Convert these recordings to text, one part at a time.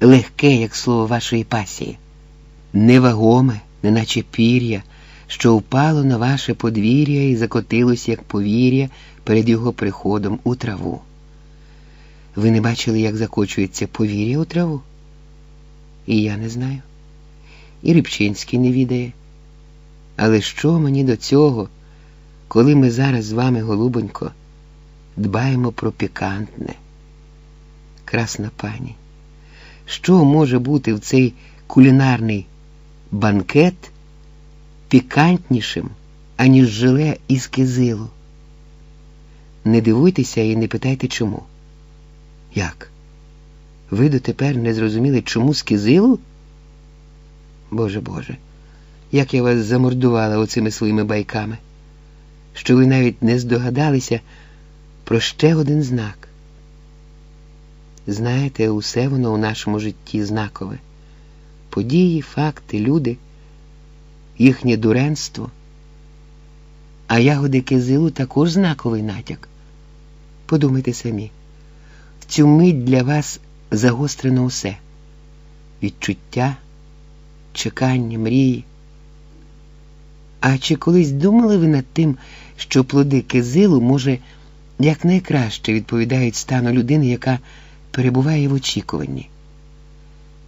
легке, як слово вашої пасії, невагоме, неначе пір'я, що впало на ваше подвір'я і закотилось, як повір'я перед його приходом у траву. Ви не бачили, як закочується повір'я у траву? І я не знаю. І Рибчинський не відає. Але що мені до цього, коли ми зараз з вами, голубонько, дбаємо про пікантне? Красна пані, що може бути в цей кулінарний банкет пікантнішим, аніж жиле із кизилу? Не дивуйтеся і не питайте чому. Як? Ви дотепер не зрозуміли, чому з кизилу? Боже Боже, як я вас замордувала оцими своїми байками, що ви навіть не здогадалися про ще один знак. Знаєте, усе воно у нашому житті знакове. Події, факти, люди, їхнє дуренство. А ягоди кизилу також знаковий натяк. Подумайте самі, в цю мить для вас загострено усе відчуття, чекання, мрії. А чи колись думали ви над тим, що плоди кизилу, може, якнайкраще відповідають стану людини, яка перебуває в очікуванні?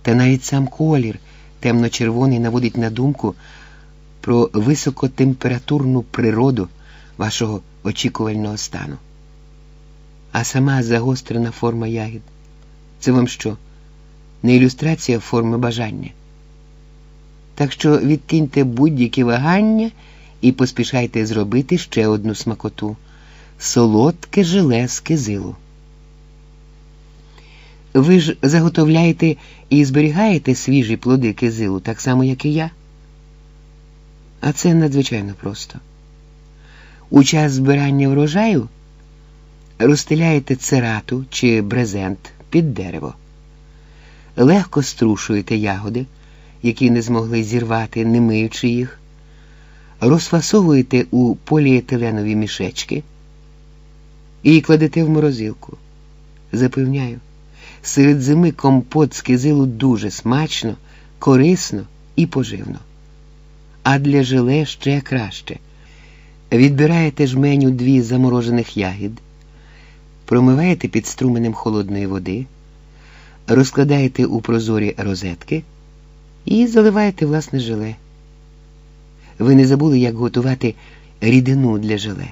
Та навіть сам колір темно-червоний наводить на думку про високотемпературну природу вашого очікувального стану. А сама загострена форма ягід це вам що? Не ілюстрація форми бажання? Так що відкиньте будь-які вагання і поспішайте зробити ще одну смакоту солодке желе з кизилу. Ви ж заготовляєте і зберігаєте свіжі плоди кизилу, так само, як і я. А це надзвичайно просто. У час збирання врожаю розстеляєте церату чи брезент під дерево, легко струшуєте ягоди, які не змогли зірвати, не миючи їх, розфасовуєте у поліетиленові мішечки і кладете в морозилку. Запевняю, серед зими компот з кизилу дуже смачно, корисно і поживно. А для желе ще краще. Відбираєте жменю дві заморожених ягід, промиваєте під струменем холодної води, розкладаєте у прозорі розетки і заливаєте власне желе. Ви не забули, як готувати рідину для желе.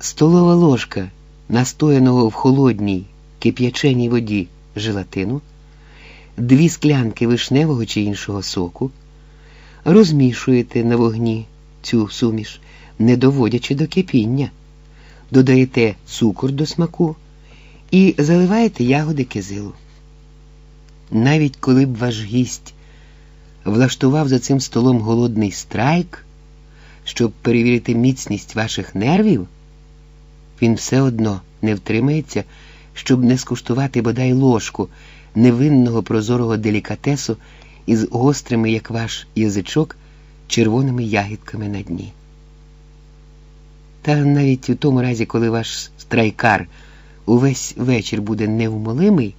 Столова ложка настояного в холодній кип'яченій воді желатину, дві склянки вишневого чи іншого соку, розмішуєте на вогні цю суміш, не доводячи до кипіння, додаєте цукор до смаку і заливаєте ягоди кизилу. Навіть коли б ваш гість влаштував за цим столом голодний страйк, щоб перевірити міцність ваших нервів, він все одно не втримається, щоб не скуштувати бодай ложку невинного прозорого делікатесу із гострими, як ваш язичок, червоними ягідками на дні. Та навіть у тому разі, коли ваш страйкар увесь вечір буде невмолимий,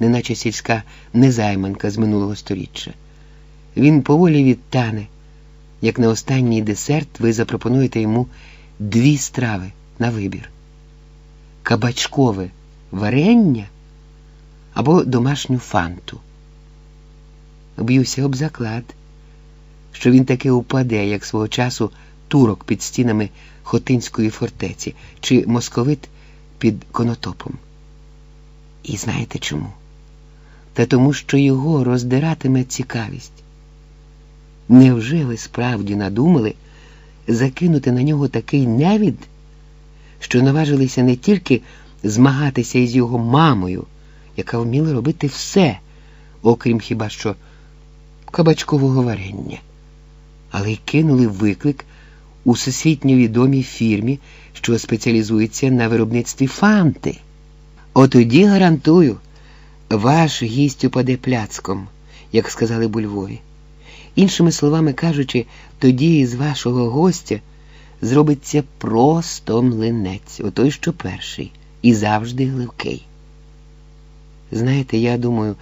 неначе сільська незайманка з минулого сторіччя, він поволі відтане, як на останній десерт ви запропонуєте йому дві страви на вибір: кабачкове варення або домашню фанту. Б'юся об заклад, що він таки упаде, як свого часу турок під стінами Хотинської фортеці чи московит під конотопом. І знаєте чому? Та тому, що його роздиратиме цікавість. Невже ви справді надумали закинути на нього такий невід, що наважилися не тільки змагатися із його мамою, яка вміла робити все, окрім хіба що кабачкового варення, але й кинули виклик у всесвітньо відомій фірмі, що спеціалізується на виробництві фанти. Отоді гарантую, ваш гість упаде пляцком, як сказали б у Львові. Іншими словами кажучи, тоді із вашого гостя зробиться просто млинець, отой, що перший, і завжди гливкий. Знаєте, я думаю,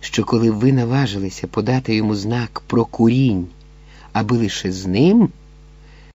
що коли ви наважилися подати йому знак про курінь, аби лише з ним.